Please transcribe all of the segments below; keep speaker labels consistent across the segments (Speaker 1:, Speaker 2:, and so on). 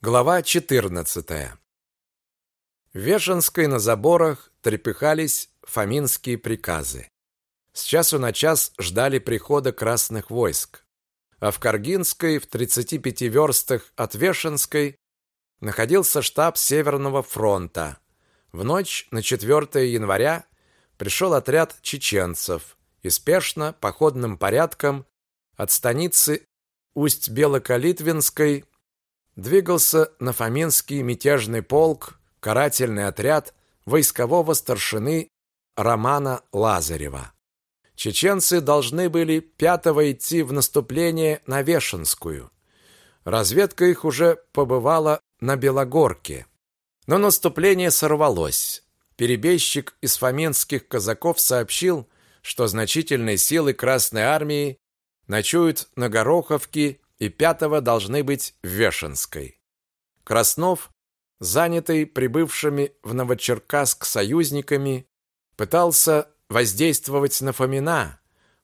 Speaker 1: Глава 14. В Вешенской на заборах трепыхались фаминские приказы. С часу на час ждали прихода красных войск. А в Каргинской, в 35 верстах от Вешенской, находился штаб Северного фронта. В ночь на 4 января пришел отряд чеченцев и спешно, походным порядком, от станицы Усть-Белокалитвинской двигался на Фоминский мятежный полк, карательный отряд войскового старшины Романа Лазарева. Чеченцы должны были пятого идти в наступление на Вешенскую. Разведка их уже побывала на Белогорке. Но наступление сорвалось. Перебежчик из фоминских казаков сообщил, что значительные силы Красной армии ночуют на Гороховке и пятого должны быть в Вешенской. Краснов, занятый прибывшими в Новочеркасск союзниками, пытался воздействовать на Фомина.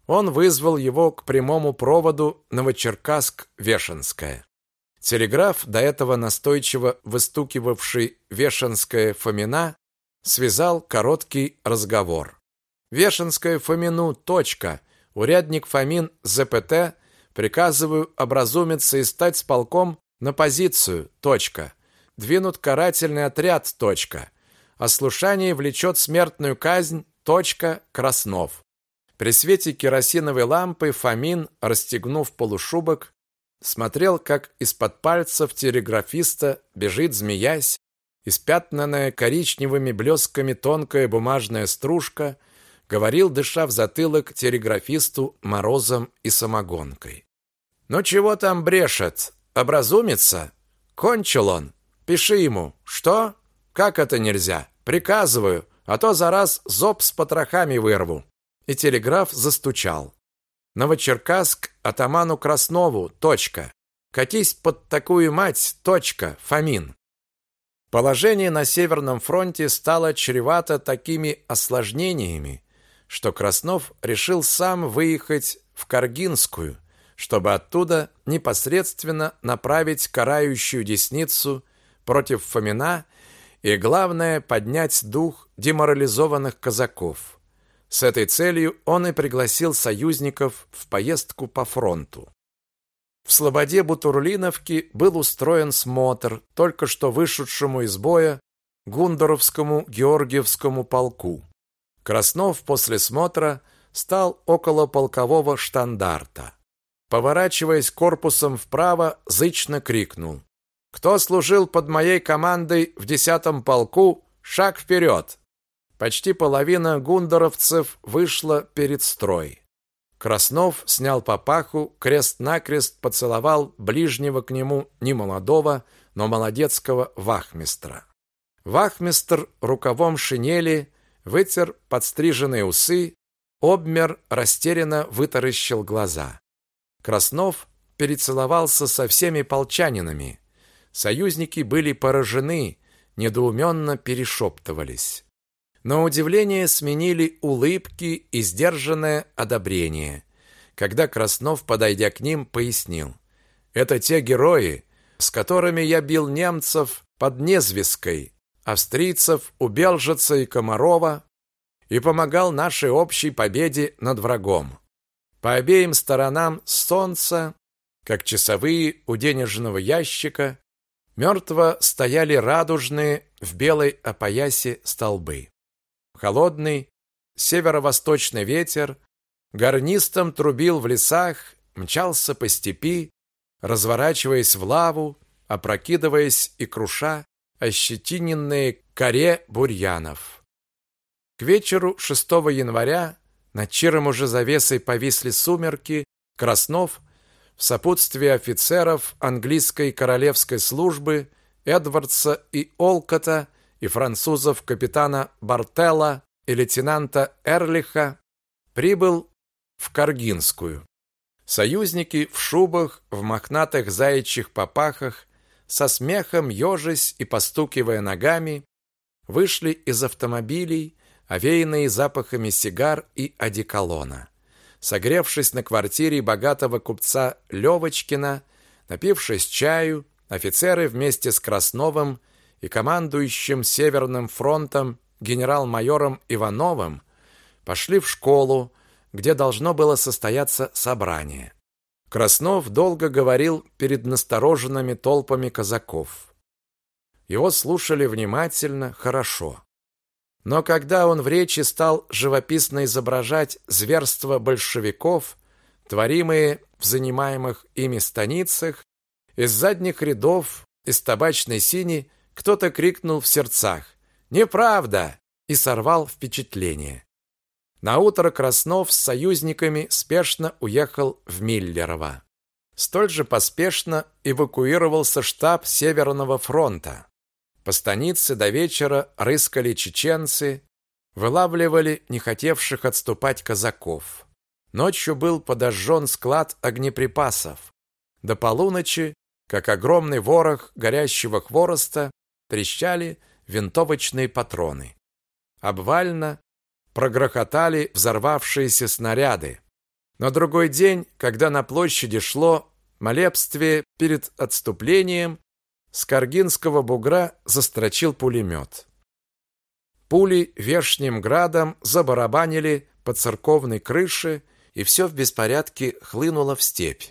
Speaker 1: Он вызвал его к прямому проводу Новочеркасск-Вешенская. Телеграф, до этого настойчиво выстукивавший Вешенская Фомина, связал короткий разговор. Вешенская Фомину. Точка. Урядник Фомин ЗПТ Приказываю образумиться и стать с полком на позицию. Точка. Двинут карательный отряд. Точка. Ослушание влечет смертную казнь. Точка. Краснов. При свете керосиновой лампы Фомин, расстегнув полушубок, смотрел, как из-под пальцев телеграфиста бежит, змеясь, испятнанная коричневыми блесками тонкая бумажная стружка, говорил, дыша в затылок телеграфисту морозом и самогонкой. Ну чего там брешет? Образумится? Кончил он. Пиши ему. Что? Как это нельзя? Приказываю, а то за раз зоб с потрохами вырву. И телеграф застучал. Новочеркасск атаману Краснову. Точка. Катись под такую мать. Точка. Фомин. Положение на Северном фронте стало чревато такими осложнениями, что Краснов решил сам выехать в Каргинскую, чтобы оттуда непосредственно направить карающую десницу против Фомина и, главное, поднять дух деморализованных казаков. С этой целью он и пригласил союзников в поездку по фронту. В слободе Бутурлиновки был устроен смотр только что вышедшему из боя Гундоровскому Георгиевскому полку. Краснов после смотра стал около полкового штандарта. Поворачиваясь корпусом вправо, зычно крикнул. «Кто служил под моей командой в десятом полку, шаг вперед!» Почти половина гундоровцев вышла перед строй. Краснов снял папаху, крест-накрест поцеловал ближнего к нему немолодого, но молодецкого вахмистра. Вахмистр рукавом шинели вытер подстриженные усы, обмер, растерянно вытаращил глаза. Краснов перецеловался со всеми полчанинами. Союзники были поражены, недоуменно перешептывались. Но удивление сменили улыбки и сдержанное одобрение, когда Краснов, подойдя к ним, пояснил. «Это те герои, с которыми я бил немцев под Незвеской, австрийцев у Белжица и Комарова и помогал нашей общей победе над врагом. По обеим сторонам солнца, как часовые у денежного ящика, мертво стояли радужные в белой опоясе столбы. Холодный северо-восточный ветер гарнистом трубил в лесах, мчался по степи, разворачиваясь в лаву, опрокидываясь и круша ощетиненные коре бурьянов. К вечеру 6 января над чиром уже завесой повисли сумерки. Краснов в сопутствии офицеров английской королевской службы Эдвардса и Олкота и французов капитана Бартелла и лейтенанта Эрлиха прибыл в Каргинскую. Союзники в шубах, в мохнатых заячьих попахах, со смехом ежась и постукивая ногами, вышли из автомобилей, овеянные запахами сигар и одеколона. Согревшись на квартире богатого купца Левочкина, напившись чаю, Офицеры вместе с Красновым и командующим Северным фронтом генерал-майором Ивановым пошли в школу, где должно было состояться собрание. Краснов долго говорил перед настороженными толпами казаков. Его слушали внимательно, хорошо. Но когда он в речи стал живописно изображать зверства большевиков, творимые в занимаемых ими станицах, из задних рядов, из табачной сини кто-то крикнул в сердцах «Неправда!» и сорвал впечатление. Наутро Краснов с союзниками спешно уехал в Миллерово. Столь же поспешно эвакуировался штаб Северного фронта. По станице до вечера рыскали чеченцы, вылавливали не хотевших отступать казаков. Ночью был подожжен склад огнеприпасов. До полуночи, как огромный ворох горящего хвороста, трещали винтовочные патроны. Обвально прогрохотали взорвавшиеся снаряды. На другой день, когда на площади шло молебствие перед отступлением, с Каргинского бугра застрочил пулемет. Пули вешним градом забарабанили по церковной крыше, и все в беспорядке хлынуло в степь.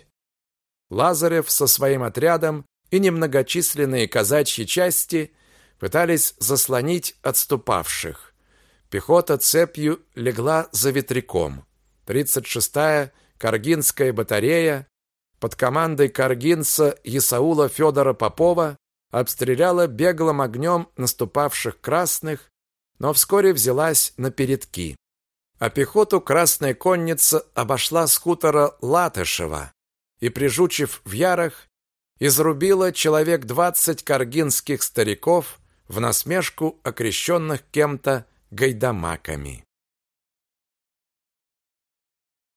Speaker 1: Лазарев со своим отрядом и немногочисленные казачьи части пытались заслонить отступавших. Пехота цепью легла за ветряком. 36-я Каргинская батарея под командой каргинца Исаула Федора Попова обстреляла беглым огнем наступавших красных, но вскоре взялась на передки. А пехоту Красная конница обошла с хутора Латышева и, прижучив в ярах, изрубила человек двадцать каргинских стариков в насмешку окрещенных кем-то гайдамаками.